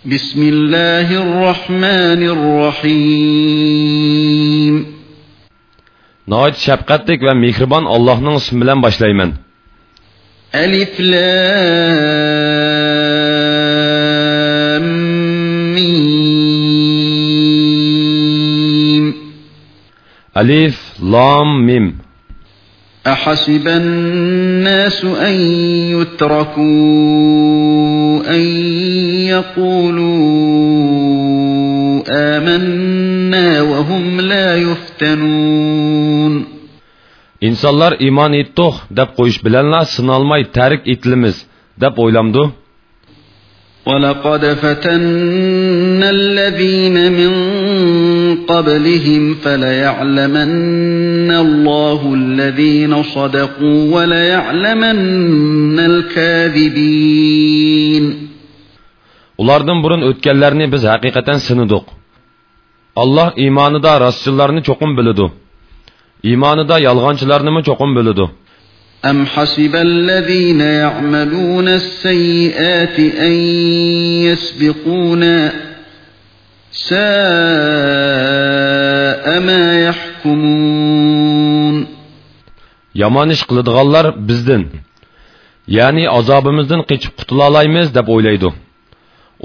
Bismillahirrahmanirrahim. Nəhayət şəfqətlik və mehriban Allahın ismi ilə başlayıram. Elif lam mim. Elif lam mim. أحسب الناس أن يتركوا أن يقولوا آمنا وهم لا يفتنون İnsanlar iman etdik deb qo'yish bilanla sinalmay tarik etilimiz deb o'ylamdi. ولقد فتنا الذين من قبلهم فليعلمن الله الذين صدقوا وليعلمن الكاذبين Ulardan burun o'tganlarni biz haqiqatan sinidik. Alloh iymonida rostchilarni cho'qim biladi. Iymonida yolg'onchilarni cho'qim biladi. أم حسب الذين يعملون السيئات أن يسبقونا ساء ما يحكمون Yomon ish qiladiganlar bizdan, ya'ni qutula olamiz deb o'ylaydi.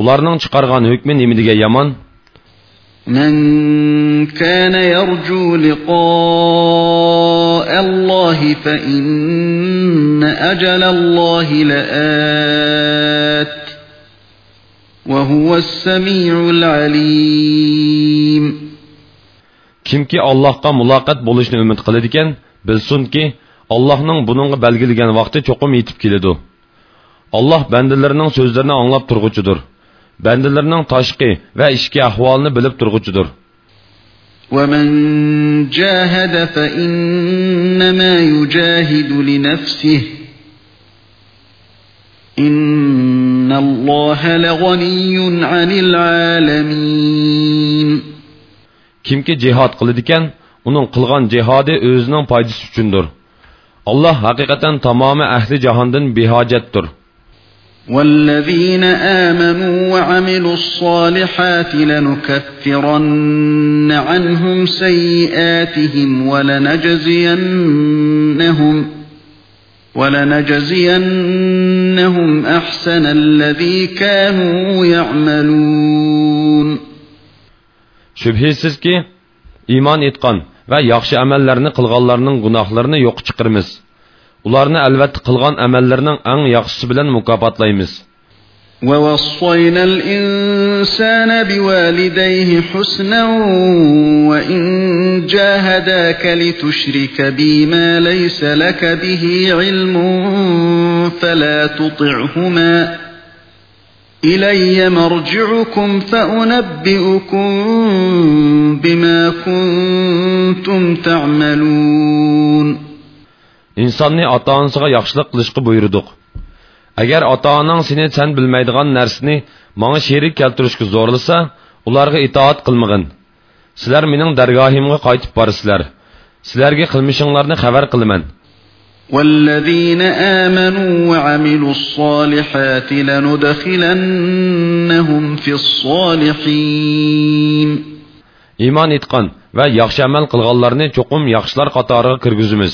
Ularning chiqargan hukmi nima degan yomon? من كان يرجو لقاء الله فإن أجل الله لآت وهو السميع العليم Kimki Allohga muloqot bo'lishni umid qiladi ekan, bilsinki, Allohning buningga belgilagan vaqti cho'qim yetib keladi. Alloh bandalarining so'zlarini anglab turg'uchidir. Bandalarining tashqi va ichki ahvolini bilib turg'uchidir. ومن جاهد فإنما يجاهد لنفسه إن إن الله لغني عن العالمين كم كي جهاد قلدكن onun قلغان جهادي özünün faydası الله حقيقة hakikaten tamamı ehli بها bihacettir. والذين آمنوا وعملوا الصالحات لنكفرن عنهم سيئاتهم ولنجزينهم ولنجزينهم أحسن الذي كانوا يعملون Shubhisizki, iymon etgan va yaxshi amallarni qilganlarning gunohlarini yo'q chiqiramiz. Ularni albatta qilgan amallarining eng yaxshisi bilan mukofotlaymiz. ووصينا الإنسان بوالديه حسنا وإن جاهداك لتشرك بي ما ليس لك به علم فلا تطعهما إلي مرجعكم فأنبئكم بما كنتم تعملون. onasiga yaxshilik qilishga buyurdik agar ota onang seni sen bilmaydigan narsani manga sherik keltirishga zo'rlasa ularga itoat qilmag'in sizlar mening dargohimga qaytib borsizlar sizlarga qilmishinglarni xabar qilaman والذين آمنوا وعملوا الصالحات لندخلنهم في الصالحين iymon etgan va yaxshi amal qilganlarni cho'qim yaxshilar qatoriga kirgizamiz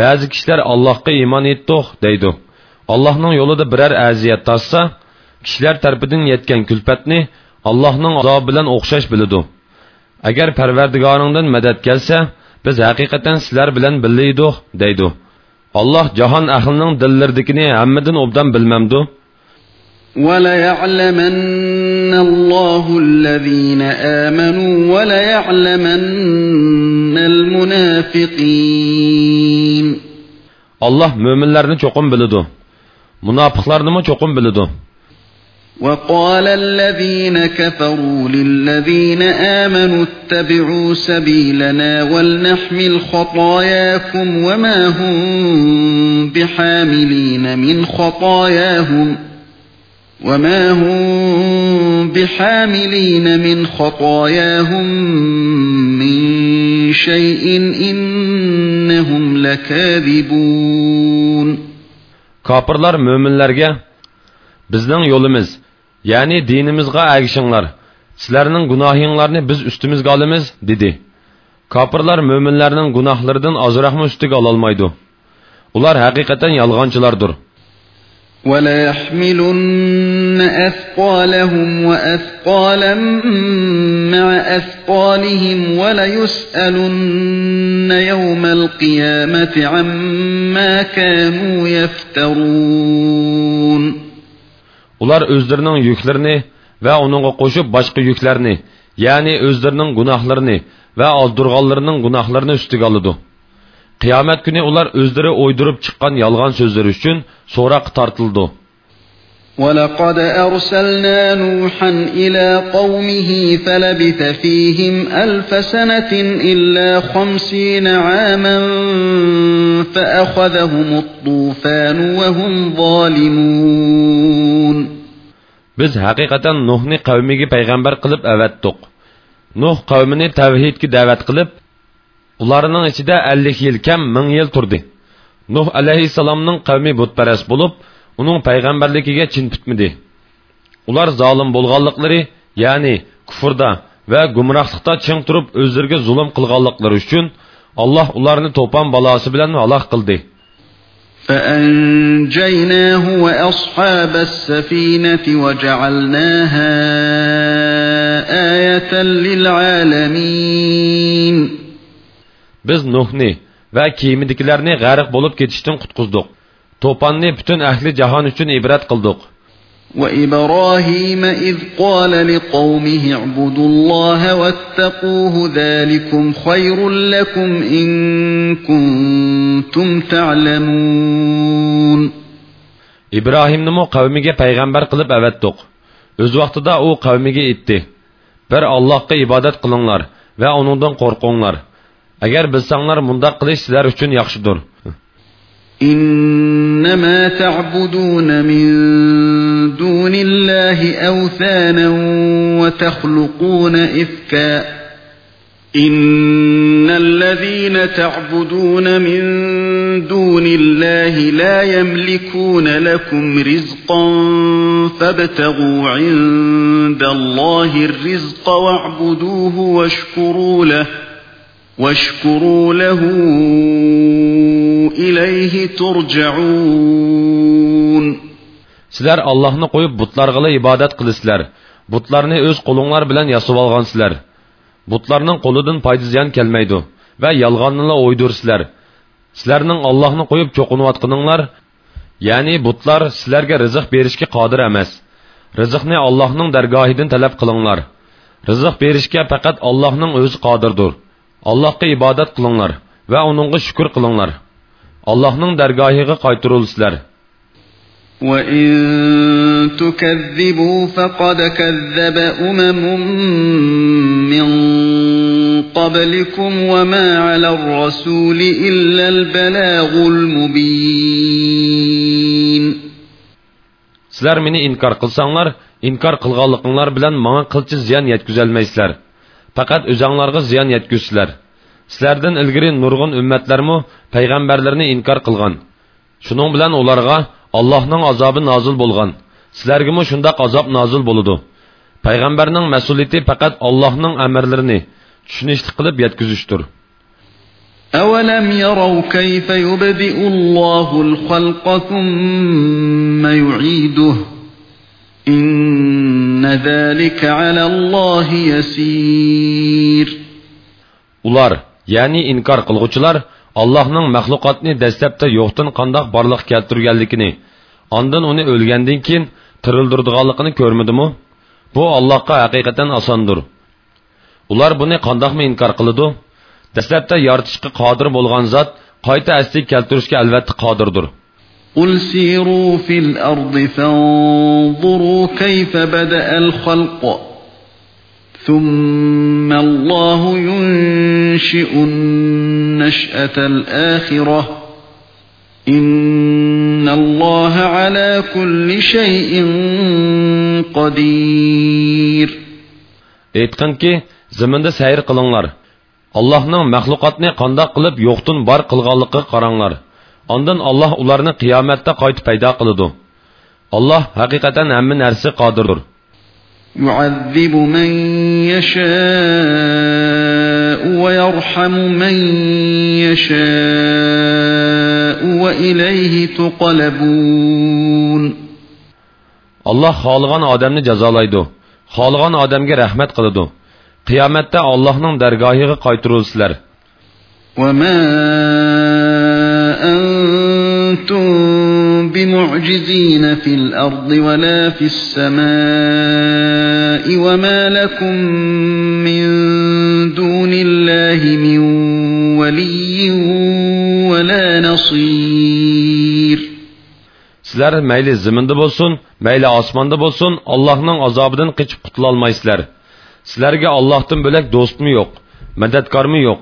ba'zi kishilar allohga iymon etdik deydi allohning yo'lida biror aziyat tassa kishilar tarafidan yetgan kulfatni allohning azobi bilan o'xshash biladi agar parvardigoringdan madad kelsa biz haqiqatan sizlar bilan birga edik deydi alloh jahon ahlining dillaridikini hammadan obdan bilmamdu وَلَيَعْلَمَنَّ اللَّهُ الَّذِينَ آمَنُوا وَلَيَعْلَمَنَّ الْمُنَافِقِينَ Allah müminlerini çokum bilidu. Münafıklarını mı çokum bilidu. وقال الذين كفروا للذين آمنوا اتبعوا سبيلنا ولنحمل خطاياكم وما هم بحاملين من خطاياهم وما هم بحاملين من خطاياهم من شيء إنهم لكاذبون Kapırlar müminlerge bizning yo'limiz ya'ni dinimizga agishinglar sizlarning gunohinglarni biz ustimizga olamiz dedi kofirlar mo'minlarning gunohlaridan ozroqmi ustiga ololmaydi ular haqiqatan yolg'onchilardir وليحملن أثقالهم وأثقالا مع أثقالهم وليسألن يوم القيامة عما كانوا يفترون ular o'zlarining yuklarini va uningga qo'shib boshqa yuklarni ya'ni o'zlarining gunohlarini va ozdirg'onlarining gunohlarini ustiga oladi qiyomat kuni ular o'zlari o'ydirib chiqqan yolg'on so'zlari uchun so'roq tortildi ولقد أرسلنا نوحا إلى قومه فلبث فيهم ألف سنة إلا خمسين عاما فأخذهم الطوفان وهم ظالمون Biz haqiqatan Nuhni qavmiga payg'ambar qilib avatdiq. Nuh qavmini tavhidga da'vat qilib, ularning ichida 50 yil kam 1000 yil turdi. Nuh alayhissalomning qavmi butparast bo'lib, uning payg'ambarligiga chin tutmadi. Ular zolim bo'lganliklari, ya'ni kufrda va gumrohlikda ching turib o'zlariga zulm qilganliklari uchun Alloh ularni to'pon balosi bilan halok qildi. فأنجيناه وأصحاب السفينة وجعلناها آية للعالمين Biz Nuhni va kiyimidagilarni g'arq bo'lib ketishdan qutqizdik. To'ponni butun ahli jahon uchun ibrat qildik. وإبراهيم إذ قال لقومه اعبدوا الله واتقوه ذلكم خير لكم إن كنتم تعلمون ibrohimni qavmiga payg'ambar qilib avatdiq o'z vaqtida u qavmiga aytdi bir allohga ibodat qilinglar va uningdan qo'rqinglar Agar bilsanglar mundoq qilish sizlar uchun yaxshidir إنما تعبدون من دون الله أوثانا وتخلقون إفكا. إن الذين تعبدون من دون الله لا يملكون لكم رزقا فابتغوا عند الله الرزق واعبدوه واشكروا له. واشكروا له إليه ترجعون sizlar allohni qo'yib butlarga ibodat qilasizlar butlarni o'z qo'linglar bilan yasab olgansizlar butlarning qo'lidan foyda ziyon kelmaydi va yolg'onnila o'ydirsizlar sizlarning allohni qo'yib cho'qinayotganinglar ya'ni butlar sizlarga rizq berishga qodir emas rizqni allohning dargohidan talab qilinglar rizq berishga faqat allohning o'zi qodirdir Allohga ibodat qilinglar va uningga shukur qilinglar allohning dargohiga qaytirilsizlar وَإِن تُكَذِّبُوا فَقَدْ كَذَّبَ أُمَمٌ مِّن قَبْلِكُمْ وَمَا عَلَى الرَّسُولِ إِلَّا الْبَلَاغُ الْمُبِينُ Sizlar meni inkor qilsanglar, inkor qilganliginglar bilan menga qilchi ziyon yetkazolmaysizlar. Faqat o'zinglarga ziyon yetkazsizlar. Sizlardan ilgari nurg'un ummatlarmi payg'ambarlarni inkor qilgan. Shuning bilan ularga Allohning azobi nozil bo'lgan. Sizlarga mu shundaq azob nozil bo'ladi. Payg'ambarning mas'uliyati faqat Allohning amrlarini tushunishli qilib yetkazishdir. أَوَلَمْ يَرَوْا كَيْفَ يُبْدِئُ اللَّهُ الْخَلْقَ ثُمَّ يُعِيدُهُ İnne zalika ala Allahi yesîr. Ular, yani inkar kılgıçılar, Allah'ın məxluqatını dəstəbdə yoxdan qandaq barlıq gəltirgənlikini, ondan onu ölgəndən kin tırıldırdıqalıqını görmədimi? Bu Allahqa həqiqətən asandır. Ular bunu qandaqmı inkar qılıdı? Dəstəbdə yaratışqı qadir bolğan zat qayta əsli gəltirişkə əlbəttə qadirdir. قل سيروا في الأرض فانظروا كيف بدأ الخلق ثم الله ينشئ النشأة الآخرة إن الله على كل شيء قدير aytqinki zaminda sayr qilinglar allohning maxluqotni qandoq qilib yo'qdan bor qilganligiga qaranglar ondan olloh ularni qiyomatda qaytib paydo qiladi olloh haqiqatan hamma narsa qodirdir يعذب من يشاء ويرحم من يشاء وإليه تقلبون alloh xohlagan odamni jazolaydi xohlagan odamga rahmat qiladi qiyomatda allohning dargohiga qaytirilsizlar وما أنتم بمعجزين في الأرض ولا في السماء وما لكم من دون الله من ولي ولا نصير sizlar mayli ziminda bo'lsin mayli osmonda bo'lsin allohning azobidan qechib qutulolmaysizlar sizlarga allohdan bo'lak do'stmi yo'q madadkormi yo'q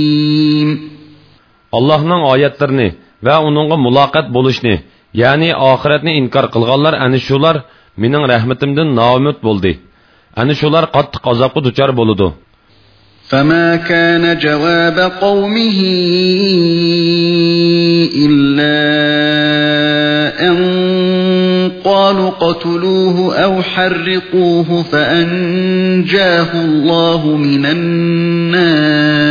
Allohning oyatlarini va uningga muloqot bo'lishni ya'ni oxiratni inkor qilganlar ana shular mening rahmatimdan noumid bo'ldi ana shular qattiq azobga duchor bo'ludi فما كان جواب قومه إلا أن قالوا قتلوه أو حرقوه فأنجاه الله من النار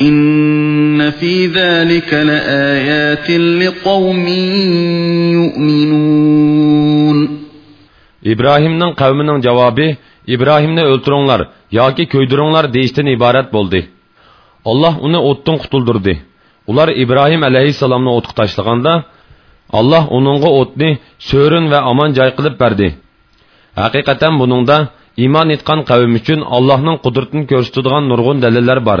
İnne fi zalika laayatin liqaumin yu'minun. İbrahimning qavmining javobi İbrahimni o'ltiringlar yoki ko'ydiringlar deyishdan iborat bo'ldi. Alloh uni o'tdan qutuldirdi. Ular İbrahim alayhisalomni o'tqa tashlaganda Allah onunğa otni sörin və aman cay qılıb bərdi. Həqiqətən bununda iman etqan qavm üçün Allahın qudretini göstərdiyi nurgun dəlillər var.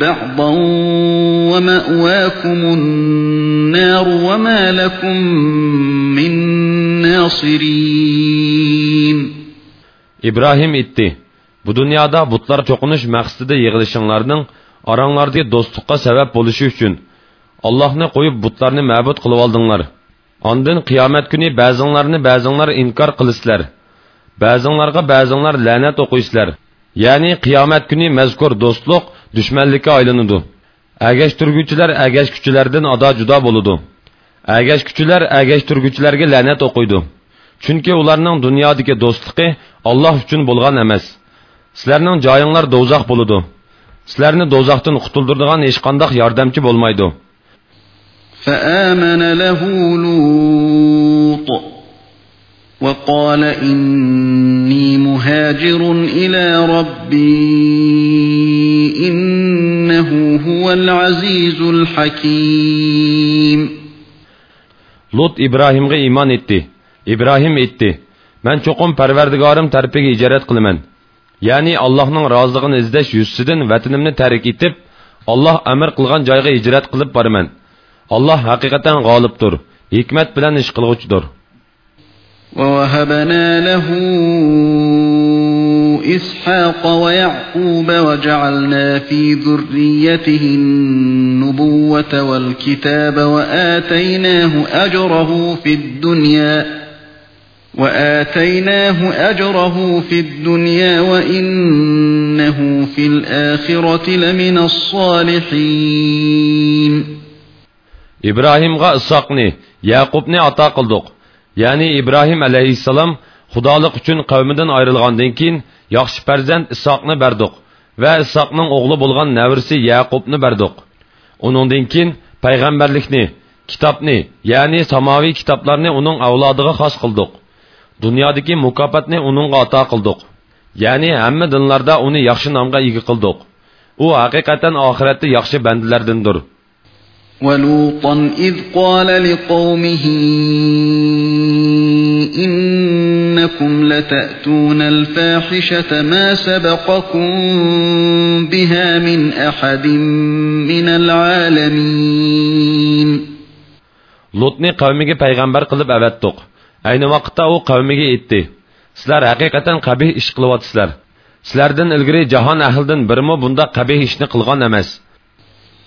بعضا ومأواكم النار وما لكم من ناصرين ibrohim aytdi bu dunyoda butlar cho'qinish maqsadida yig'ilishinglarning oranglardagi do'stlikqa sabab bo'lishi uchun allohni qo'yib butlarni ma'bud qilib oldinglar Ondan qiyomat kuni ba'zinglarni ba'zinglar inkor qilisizlar. Ba'zinglarga ba'zinglar la'nat o'qiysizlar. Ya'ni qiyomat kuni mazkur do'stlik dushmanlikka aylanadi. Agashtirguvchilar agashkuchilardan ado judo bo'ladi. Agashkuchilar agashtirguvchilarga la'nat o'qiydi. Chunki ularning dunyodagi do'stligi Alloh uchun bo'lgan emas. Sizlarning joyinglar do'zax bo'ladi. Sizlarni do'zaxdan qutuldiradigan hech qanday yordamchi bo'lmaydi. فآمن له لوط وقال إني مهاجر إلى ربي إنه هو العزيز الحكيم Lut İbrahim'e iman etti. İbrahim etti. Ben çokum perverdigarım terpiga icaret kılımen. Yani Allah'ın razılığını izleş yüzsüdün vatanimni terk etip, Allah emir kılgan joyga icret kılıp barman. Allah haqiqatan g'olibdir, hikmat bilan ish qilg'uchidir. ووهبنا له إسحاق ويعقوب وجعلنا في ذريته النبوة والكتاب وآتيناه أجره في الدنيا وآتيناه أجره في الدنيا وإنه في الآخرة لمن الصالحين. ibrohimga isoqni yaqubni ato qildik ya'ni ibrohim alayhissalom xudolik uchun qavmidan ayrilgandan keyin yaxshi farzand isoqni berdik va isoqning o'g'li bo'lgan navrisi yaqubni berdik. Uningdan keyin payg'ambarlikni kitobni ya'ni samoviy kitoblarni uning avlodiga xos qildik dunyodagi mukofotni uningga ato qildik ya'ni hamma dinlarda uni yaxshi nomga ega qildik u haqiqatan oxiratda yaxshi bandalardandir ولوطا إذ قال لقومه إنكم لتأتون الفاحشة ما سبقكم بها من أحد من العالمين Lutni qavmiga payg'ambar qilib avatdiq. Ayni vaqtda u qavmiga aytdi: Sizlar haqiqatan qabih ish qilyapsizlar. Sizlardan ilgari jahon ahlidan birimi bunda qabih ishni qilgan emas.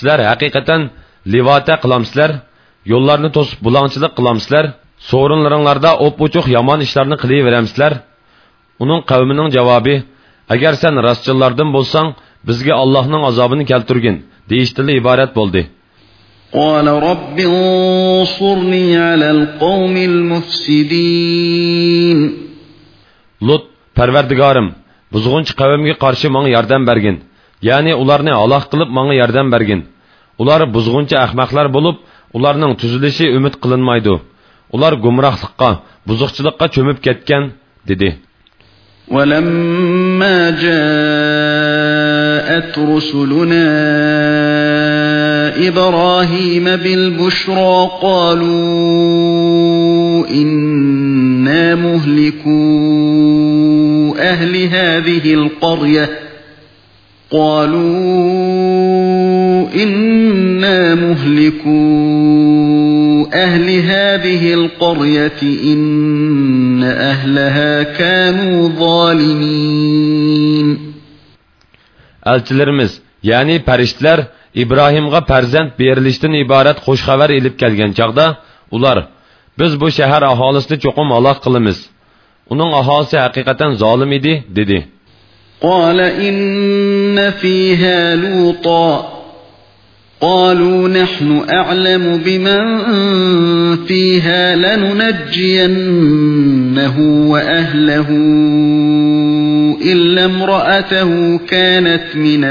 sizlar haqiqatan livota qilamsizlar yo'llarni to'sib bulongchilik qilamsizlar so'rinlaringlarda o'p uchuq yomon ishlarni qilaveramsizlar uning qavmining javobi agar sen rostchillardan bo'lsang bizga allohning azobini kelturgin deyishdili iborat bo'ldi قال رب انصرني على القوم المفسدين lut parvardigorim buzg'unchi qavmga qarshi menga yordam bergin ya'ni ularni aloq qilib menga yordam bergin ular buzg'unchi ahmoqlar bo'lib ularning tuzilishi umid qilinmaydi ular gumrohlikqa buzuqchilikqa cho'mib ketgan dedi ولما جاءت رسلنا إبراهيم بالبشرى قالوا إنا مهلكو أهل هذه القرية قالوا إنا مهلكو أهل هذه القرية إن أهلها كانوا ظالمين elchilarimiz ya'ni farishtalar ibrohimga farzand berilishdan iborat xush xabar ilib kelgan chog'da ular biz bu shahar aholisini cho'qim halok qilamiz uning aholisi haqiqatan zolim edi dedi قال إن إن فيها لوطا قالوا نحن أعلم بمن فيها لننجينه وأهله إلا امرأته كانت من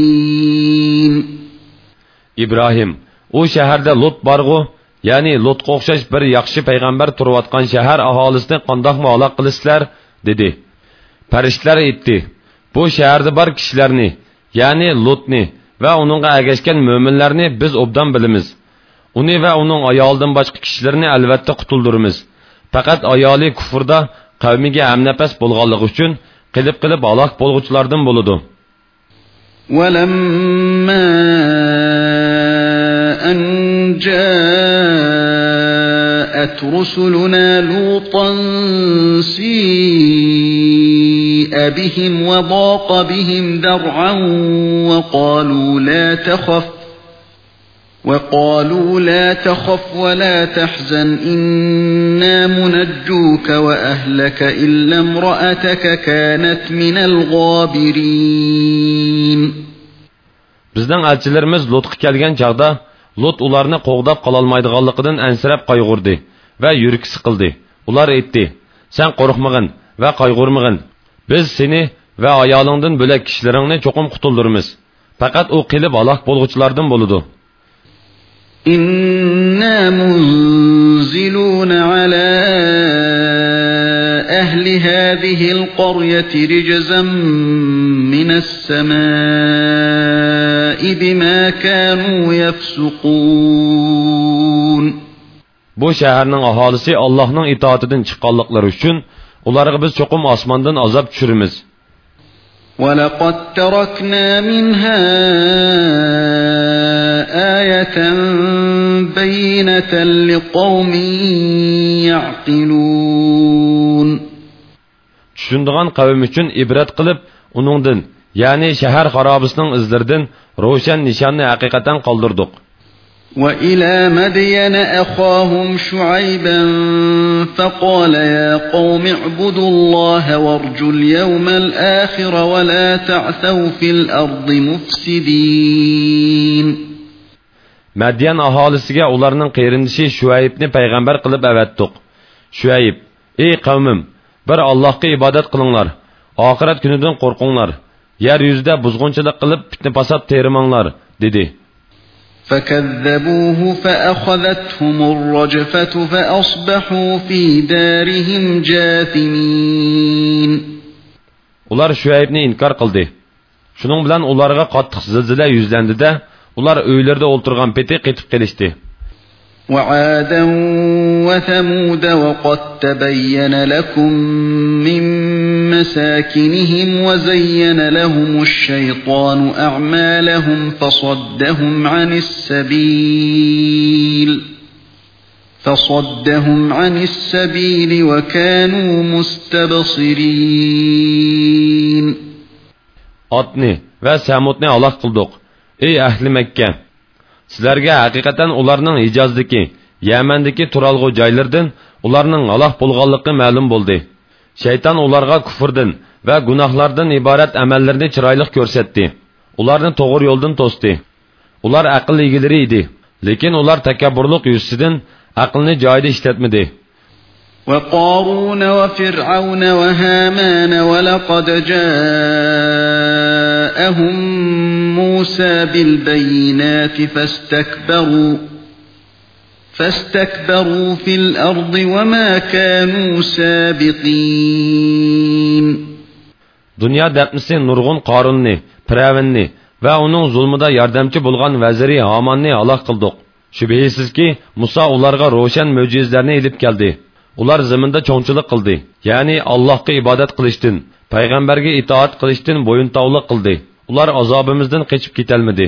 الغابرين إبراهيم أو شهر ده لط بارغو يعني لط قوخشش بر يخشي پیغمبر تروتقان شهر أهالسنه قنده مالا قلسلر دده پرشتلر اتده bu shaharda bor kishilarni ya'ni lutni va uningga agashgan mo'minlarni biz obdan bilamiz uni va uning ayolidan boshqa kishilarni albatta qutuldiramiz faqat ayoli kufrda qavmiga amnafas bo'lganligi uchun qilib qilib halok bo'lg'uchilardan bo'ladi ولما أن جاءت رسلنا لوطا سيء بهم وضاق بهم ذرعا وقالوا لا تخف وقالوا لا تخف ولا تحزن إنا منجوك وأهلك إلا امرأتك كانت من الغابرين bizning elchilarimiz lutga kelgan chog'da lut ularni qo'g'dab qololmaydiganligidan ansirab qayg'urdi va yuragi siqildi ular aytdi sen qo'rqmag'in va qayg'urmag'in biz seni va ayolingdan bo'lak kishilaringni cho'qim qutuldirmiz faqat u qilib halok bo'lg'uchilardan bo'ludi إنا منزلون على أهل هذه القرية رجزا من السماء بما كانوا يفسقون Bu şəhərnin ahalisi Allah'ın itaatidən çıxqanlıqları üçün ularga biz çoxum osmondan azob tushiramiz. وَلَقَدْ تَرَكْنَا مِنْهَا آيَةً بَيِّنَةً لِقَوْمٍ يَعْقِلُونَ Tushundigan qavm uchun ibrat qilib, uningdan, ya'ni shahar xarobisining izlaridan ro'shan nishonni haqiqatan qoldirdik. وإلى مدين أخاهم شعيبا فقال يا قوم اعبدوا الله وارجوا اليوم الآخر ولا تعثوا في الأرض مفسدين Madyan aholisiga ularning qeyrindishi Shuaybni payg'ambar qilib avatdiq. Shuayb: "Ey qavmim, bir Allohga ibodat qilinglar. Oxirat kunidan qo'rqinglar. Yer yuzida buzg'unchilik qilib fitna fasod termanglar" dedi. فكذبوه فأخذتهم الرجفة فأصبحوا في دارهم جاثمين Ular Şuaybni inkar qildi. Shuning bilan ularga qattiq zilzila yuzlandida, ular uylarida o'ltirgan peti qetib kelishdi. وعادا وثمود وقد تبين لكم من مساكنهم وزين لهم الشيطان أعمالهم فصدهم عن السبيل فصدهم عن السبيل وكانوا مستبصرين Atni və Səmudni Allah qıldıq. Ey əhli Məkkə! sizlarga haqiqatan ularning hijozdagi yamandagi turalg'u joylardan ularning aloh bo'lganligi ma'lum bo'ldi shayton ularga kufrdan va gunohlardan iborat amallarni chiroyli ko'rsatdi ularni to'g'ri yo'ldan to'sdi ular aql egalari edi lekin ular takabburlik yuzasidan aqlni joyida ishlatmadi وقارون وفرعون وهامان ولقد جاءهم موسى بالبينات فاستكبروا فاستكبروا في الأرض وما كانوا سابقين Dünya dəpnisi Nurğun Qarunni, Piravinni və onun zulmida yardımcı bulğan vəziri Hamanni halaq qıldıq. Şübhəsiz ki, Musa onlarga roşan möcüzlərini elib gəldi. ular zaminda cho'ngchilik qildi ya'ni allohga ibodat qilishdan payg'ambarga itoat qilishdan bo'yintovliq qildi ular azobimizdan qechib ketolmadi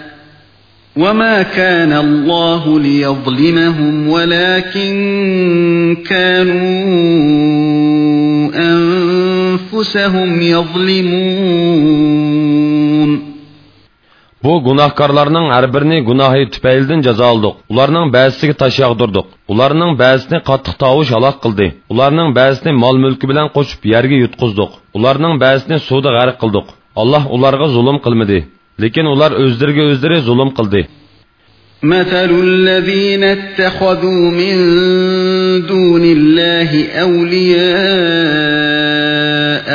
وما كان الله ليظلمهم ولكن كانوا أنفسهم يظلمون Bu gunohkorlarning har birini gunohi tufaylidan jazo oldik. Ularning ba'zisiga tosh yog'dirdik. Ularning ba'zisini qattiq tovush halok qildi. Ularning ba'zisini mol-mulki bilan qo'shib yerga yutqizdik. Ularning ba'zisini suvda g'arq qildik. Alloh ularga zulm qilmadi, lekin ular o'zlariga o'zlari zulm qildi. مثل الذين اتخذوا من دون الله أولياء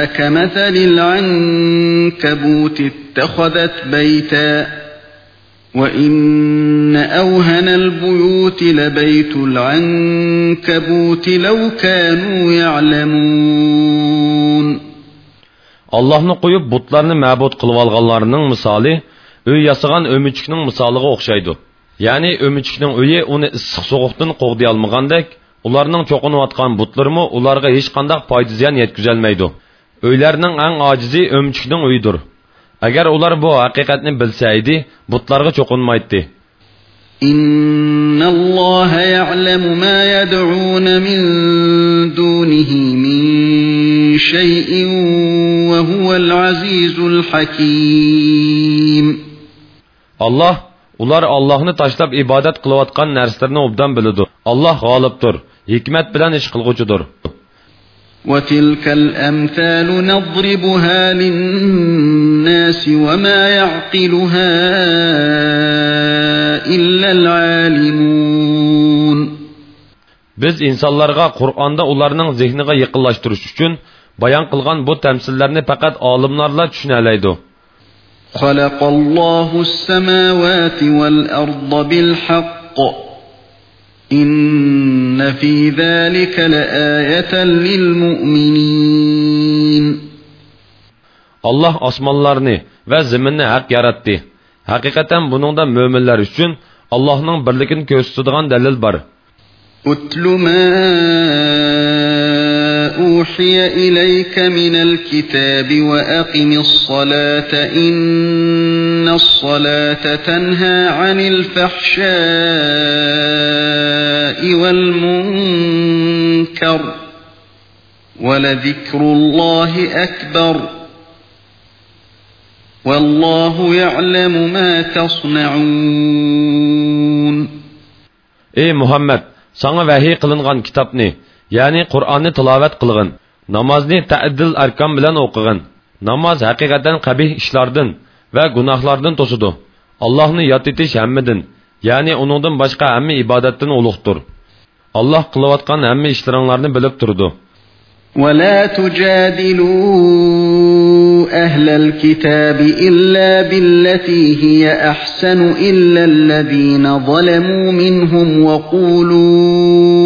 كمثل العنكبوت اتخذت بيتا وإن أوهن البيوت لبيت العنكبوت لو كانوا يعلمون Allah'ını qoyub butlarını məbud qılıb alğanlarının misali, öy yasıgan ömüçüknün misalıga oxşaydı. Yani ömüçüknün öyi onu ıssıq soğuqdan qoğday almagandek, ularning cho'qinayotgan butlarımı ularga hech qandaq foyda ziyon yetkazolmaydi. Öylərinin ən acizi ömüçüknün uyudur. agar ular bu haqiqatni bilsa edi butlarga cho'qinmaydi إن الله يعلم ما يدعون من دونه من شيء وهو العزيز الحكيم Allah ular Allah'ını taşlab ibadet kılıvatkan nerslerini obdan bilidir. Allah galiptir, hikmet bilen iş kılgıcıdır. وتلك الأمثال نضربها للناس وما يعقلها إلا العالمون Biz insonlarga Qur'onda ularning zehniga yaqinlashtirish uchun bayon qilgan bu tamsillarni faqat olimlarla tushuna oladi. خلق الله السماوات والأرض بالحق إن في ذلك لآية للمؤمنين Allah osmonlarni va zaminni haq yaratdi. Haqiqatan buningda mo'minlar uchun Allohning birligini ko'rsatadigan dalil bor. Utlu ma أوحي إليك من الكتاب وأقم الصلاة إن الصلاة تنهى عن الفحشاء والمنكر ولذكر الله أكبر والله يعلم ما تصنعون. Ey Muhammed, sana vahiy qilingan kitobni ya'ni qur'onni tilovat qilg'in namozni tadil arkon bilan o'qig'in namoz haqiqatan qabih ishlardan va gunohlardan to'sidi allohni yod etish hammadan ya'ni uningdan boshqa hamma ibodatdan ulug'dir alloh qilayotgan hamma ishlaringlarni bilib turdi ولا تجادلوا أهل الكتاب إلا بالتي هي أحسن إلا الذين ظلموا منهم وقولوا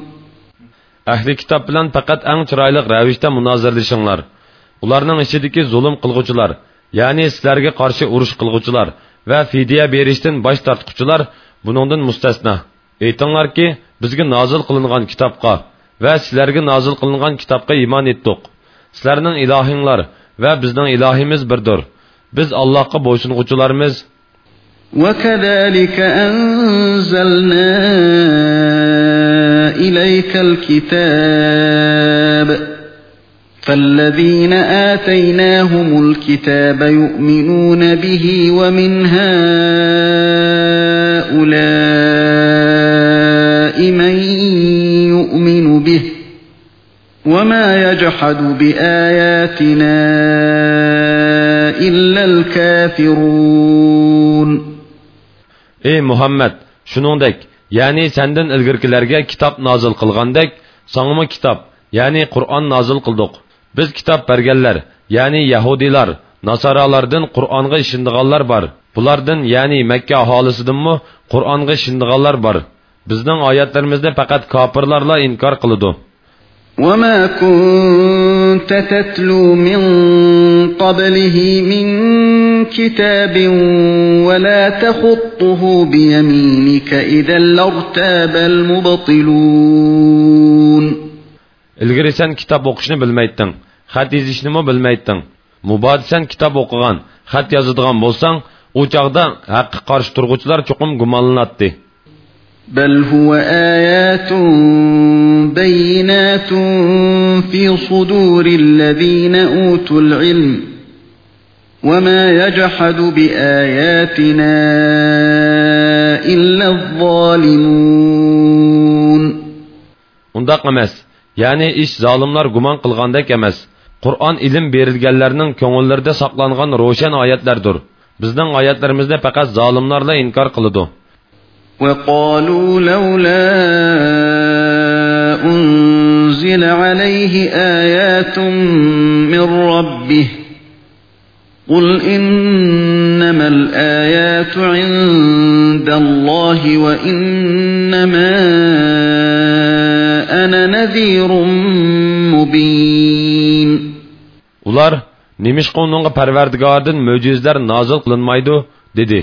Ahli kitob bilan faqat eng chiroyli ravishda munozirlashinglar. Ularning ichidagi zulm qilguvchilar, ya'ni sizlarga qarshi urush qilguvchilar va fidya berishdan bosh tortquchilar buningdan mustasno. Aytinglarki, bizga nozil qilingan kitobga va sizlarga nozil qilingan kitobga iymon etdik sizlarning ilohinglar va bizning ilohimiz birdir biz allohga bo'ysunguchilarmiz وكذلك أنزلنا إليك الكتاب فالذين آتيناهم الكتاب يؤمنون به ومن هؤلاء من يؤمن به وما يجحد بآياتنا إلا الكافرون. Ey Muhammed, shuningdek, ya'ni sendan ilgirkilarga kitob nozil qilgandek, sangmi kitob, ya'ni Qur'on nozil qildik. Biz kitob berganlar, ya'ni Yahudilar, Nasaralardan Qur'onga ishindiganlar bor. Bulardan, ya'ni Makka aholisidanmi Qur'onga ishindiganlar bor. Bizning oyatlarimizda faqat kofirlarla inkor qiladi. وما كنت كنت تتلو من قبله من كتاب ولا تخطه بيمينك إذا لارتاب المبطلون. إلغري سن كتاب أقشن بالميتن خاتي يزيشن ما بالميتن مباد سن كتاب أقغان خاتي زدغان بولسان أجاغدان هاك قارش ترغوشلار تقوم گمالناتي. بل هو آيات بينات في صدور الذين أوتوا العلم وما يجحد بآياتنا إلا الظالمون Undaq emas. Ya'ni ish zolimlar gumon qilgandek emas. Qur'on ilm berilganlarning ko'ngillarida saqlangan ro'shan oyatlardir. Bizning oyatlarimizda faqat zolimlarla inkor qiladi. وقالوا لولا أنزل عليه آيات من ربه قل إنما الآيات عند الله وإنما أنا نذير مبين Ular nimishqa uningga Parvardigordan mo'jizlar nozil qilinmaydi dedi.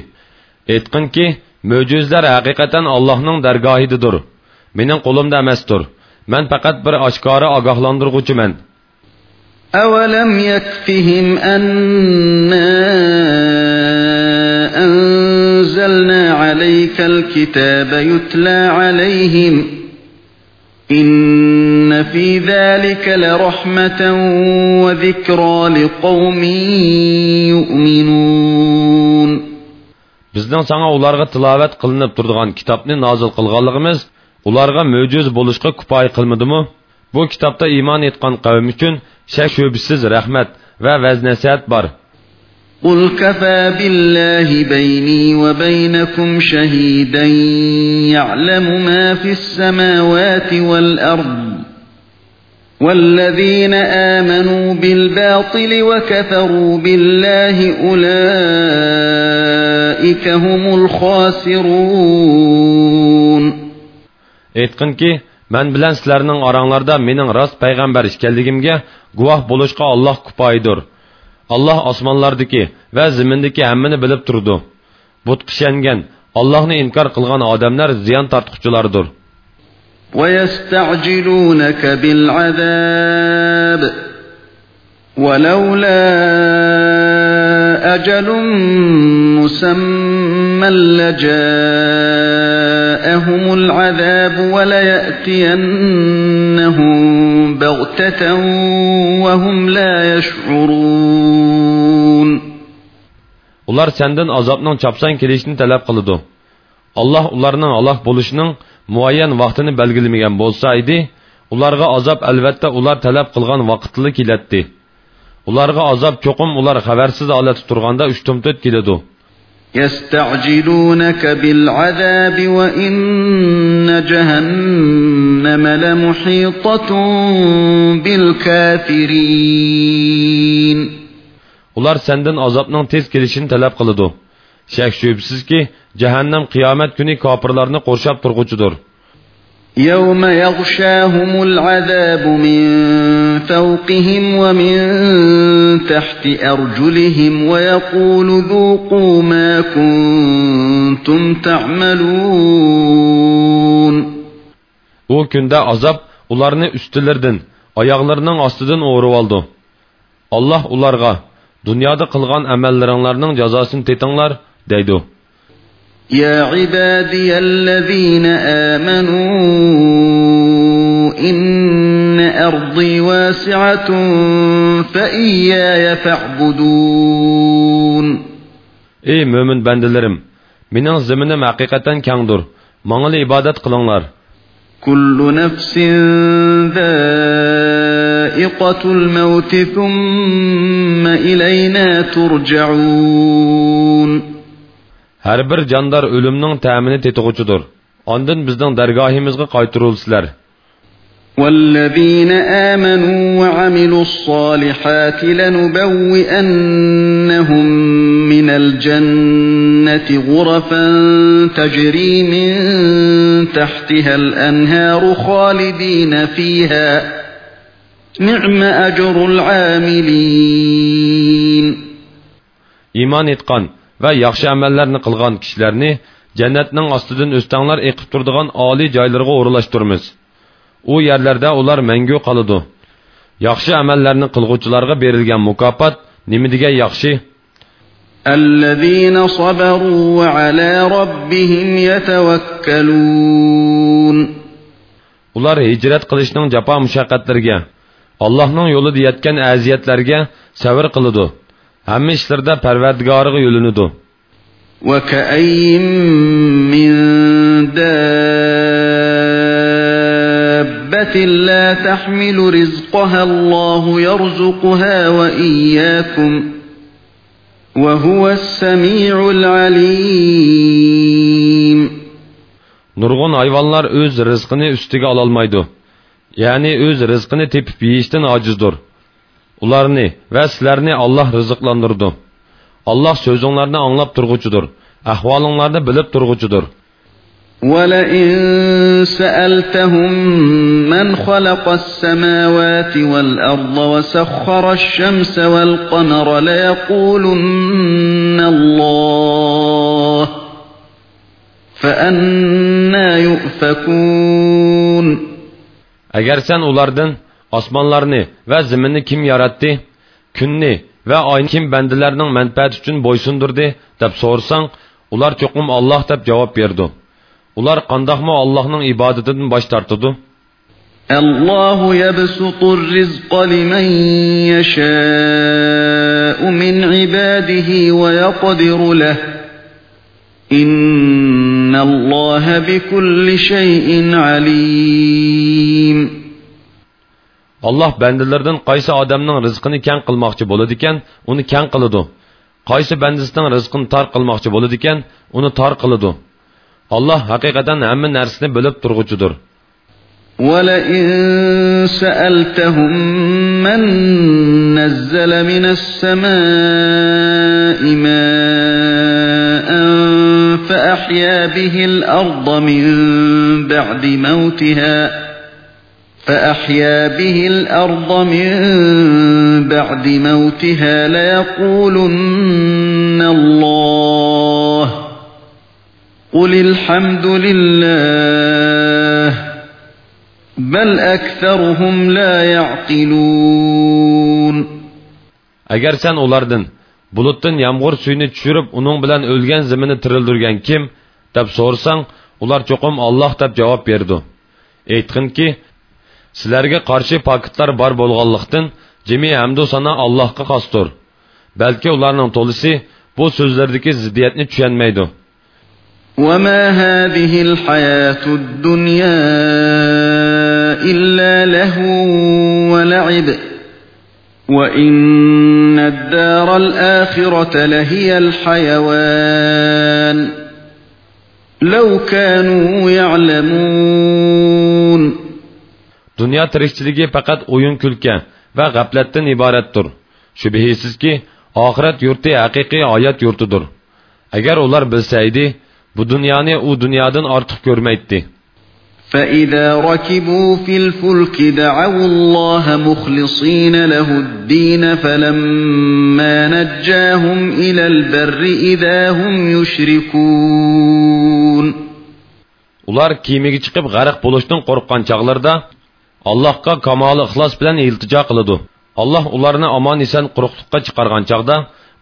Aytqinki, mo'jizlar haqiqatan Allohning dargohidadir. Mening qo'limda emasdir. Men faqat bir oshkora ogohlantirg'uchiman. أولم يكفهم أنا أنزلنا عليك الكتاب يتلى عليهم إن في ذلك لرحمة وذكرى لقوم يؤمنون Bizning sana ularga tilovat qilinib turadigan kitobni nozil qilganligimiz ularga mo'jiz bo'lishga kifoya qilmadimi? Bu kitobda iymon etgan qavm uchun shak shubisiz rahmat va vaznasihat bor. قل كفى بالله بيني وبينكم شهيدا يعلم ما في السماوات والأرض والذين آمنوا بالباطل وكفروا بالله أولئك هم الخاسرون Aytqinki, men bilan sizlarning oranglarda mening rost payg'ambar ekanligimga guvoh bo'lishga Alloh kifoyidir. Alloh osmonlardagi va zimindagi hammani bilib turdi. Butqishangan, Allohni inkor qilgan odamlar ziyon tortquchilardir. ويستعجلونك بالعذاب ولولا أجل مسمى لجاءهم العذاب وليأتينهم بغتة وهم لا يشعرون Ular senden azapның çapsan kelişini talep kılıdı. Allah ularning aloq bo'lishining muayyan vaqtini belgilamagan bo'lsa edi ularga azob albatta ular talab qilgan vaqtli keladi ularga azob cho'qim ular xabarsiz holatda turganda uchtumto't keladi يستعجلونك بالعذاب وإن جهنم لمحيطة بالكافرين ular senden azobning tez kelishini talab qiladi shak shubsizki jahannam qiyomat kuni kofirlarni qo'rshab turg'uchidir يوم يغشاهم العذاب من فوقهم ومن تحت أرجلهم ويقول ذوقوا ما كنتم تعملون u kunda azob ularni ustilaridan oyoqlarining ostidan o'rib oldi alloh ularga dunyoda qilgan amallaringlarning jazosini tetinglar deydi يا عبادي الذين آمنوا إن أرضي واسعة فإياي فاعبدون ey mo'min bandalarim mening ziminim haqiqatan kangdir manga ibodat qilinglar كل نفس ذائقة الموت ثم إلينا ترجعون har bir jondor o'limning ta'mini tetug'uchidir ondin bizning dargohimizga qaytirilsizlar والذين آمنوا وعملوا الصالحات لنبوئنهم من الجنة غرفا تجري من تحتها الأنهار خالدين فيها. نعم أجر العاملين. iymon etgan va yaxshi amallarni qilgan kishilarni jannatning ostidan o'stanglar eqib turadigan oliy joylarga o'rlashtiramiz u yerlarda ular mangu qoladi yaxshi amallarni qilg'uvchilarga berilgan mukofot nima degan yaxshi الذين صبروا وعلى ربهم يتوكلون ular hijrat qilishning jafo mushaqqatlariga allohning yo'lida yetgan aziyatlarga sabr qiladi hamma ishlarda parvardigoriga yo'linadi وكأين من دابة لا تحمل رزقها الله يرزقها وإياكم وهو السميع العليم nurg'un hayvonlar o'z rizqini ustiga ololmaydi ya'ni o'z rizqini tepib yeyishdan ojizdir ularni va sizlarni olloh rizqlandirdi olloh so'zinglarni anglab turg'uchidir ahvolinglarni bilib turg'uchidir ولئن سألتهم من خلق السماوات والأرض وسخر الشمس والقمر ليقولن الله فأنا يؤفكون agar sen ulardan osmonlarni va zaminni kim yaratdi kunni va oyni kim bandalarning manfaati uchun bo'ysundirdi deb so'rasang ular cho'qim olloh deb javob berdi ular qandoqmi allohning ibodatidan bosh tortidi الله يبسط الرزق لمن يشاء من عباده ويقدر له إن الله بكل شيء عليم alloh bandalardan qaysi odamning rizqini kang qilmoqchi bo'ladi ekan uni kang qiladi qaysi bandasining rizqini tor qilmoqchi bo'ladi ekan uni tor qiladi alloh haqiqatan hamma narsani bilib turg'uchidir ولئن سألتهم من نزل من السماء ماء فأحيا به الأرض من بعد موتها فأحيا به الأرض من بعد موتها ليقولن الله قل الحمد لله بل أكثرهم لا يعقلون agar sen ulardan bulutdan yomg'ir suyini tushirib uning bilan o'lgan zimini tirildirgan kim deb so'rsang ular cho'qim olloh deb javob berdi aytqinki sizlarga qarshi paketlar bor bo'lganlikdan jimi hamdu sana allohga xosdir balki ularning to'lisi bu so'zlardagi ziddiyatni tushunmaydi وما هذه الحياة الدنيا إلا لهو ولعب وإن الدار الآخرة لهي الحيوان لو كانوا يعلمون dunyo tirikchiligi faqat o'yin kulka va g'aflatdan iboratdir shubhisizki oxirat yurti haqiqiy hayot yurtidir agar ular bilsaydi bu dunyoni u dunyodan ortiq ko'rmaydi فإذا ركبوا في الفلك دعوا الله مخلصين له الدين فلما نجاهم إلى البر إذا هم يشركون ular kemiga chiqib g'arq bo'lishdan qo'rqqan chog'larda allohga kamoli ixlos bilan iltijo qiladi alloh ularni omon eson quruqlikqa chiqargan chog'da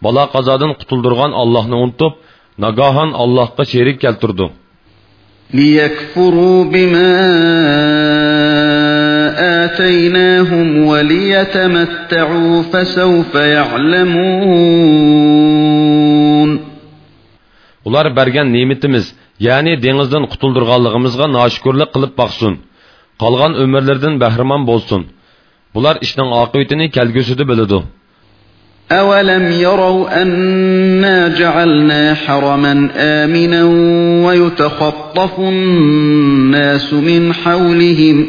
balo qazodan qutuldirgan allohni unutib nagohon allohga sherik keltirdi ليكفروا بما آتيناهم وليتمتعوا فسوف يعلمون ular bergan ne'matimiz ya'ni dengizdan qutuldirganligimizga noshukurlik qilib boqsin Qolgan umrlaridan bahramon bo'lsin bular ishning oqibatini kelgusida biladi أولم يروا أنا جعلنا حرما آمنا ويتخطف الناس من حولهم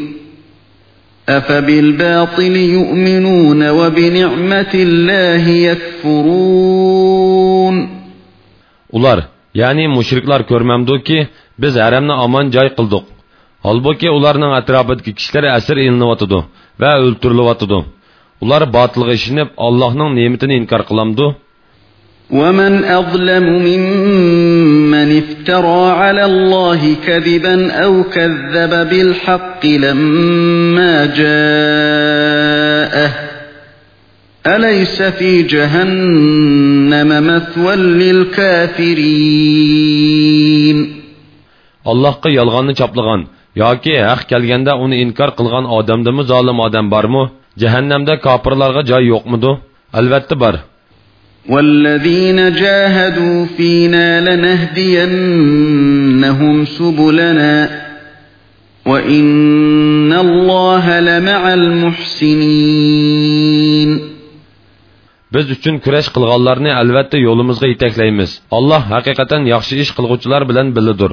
أفبالباطل يؤمنون وبنعمة الله يكفرون ular ya'ni mushriklar ko'rmamduki biz haramni omon joy qildik holbuki ularning atrofidagi kishilar asir ilinyotidi va o'ltirilyotidi ular botilga ishinib allohning ne'matini inkor qilamdu ومن أظلم ممن افترى على الله كذبا أو كذب بالحق لما جاءه أليس في جهنم مثوى للكافرين allohga yolg'onni choplagan yoki haq kelganda uni inkor qilgan odamdimi zolim odam bormi jahannamda kofirlarga joy yo'qmidi albatta bor والذين جاهدوا فينا لنهدينهم سبلنا وإن الله لمع المحسنين biz uchun kurash qilganlarni albatta yo'limizga yetaklaymiz alloh haqiqatan yaxshi ish qilg'uvchilar bilan bilidir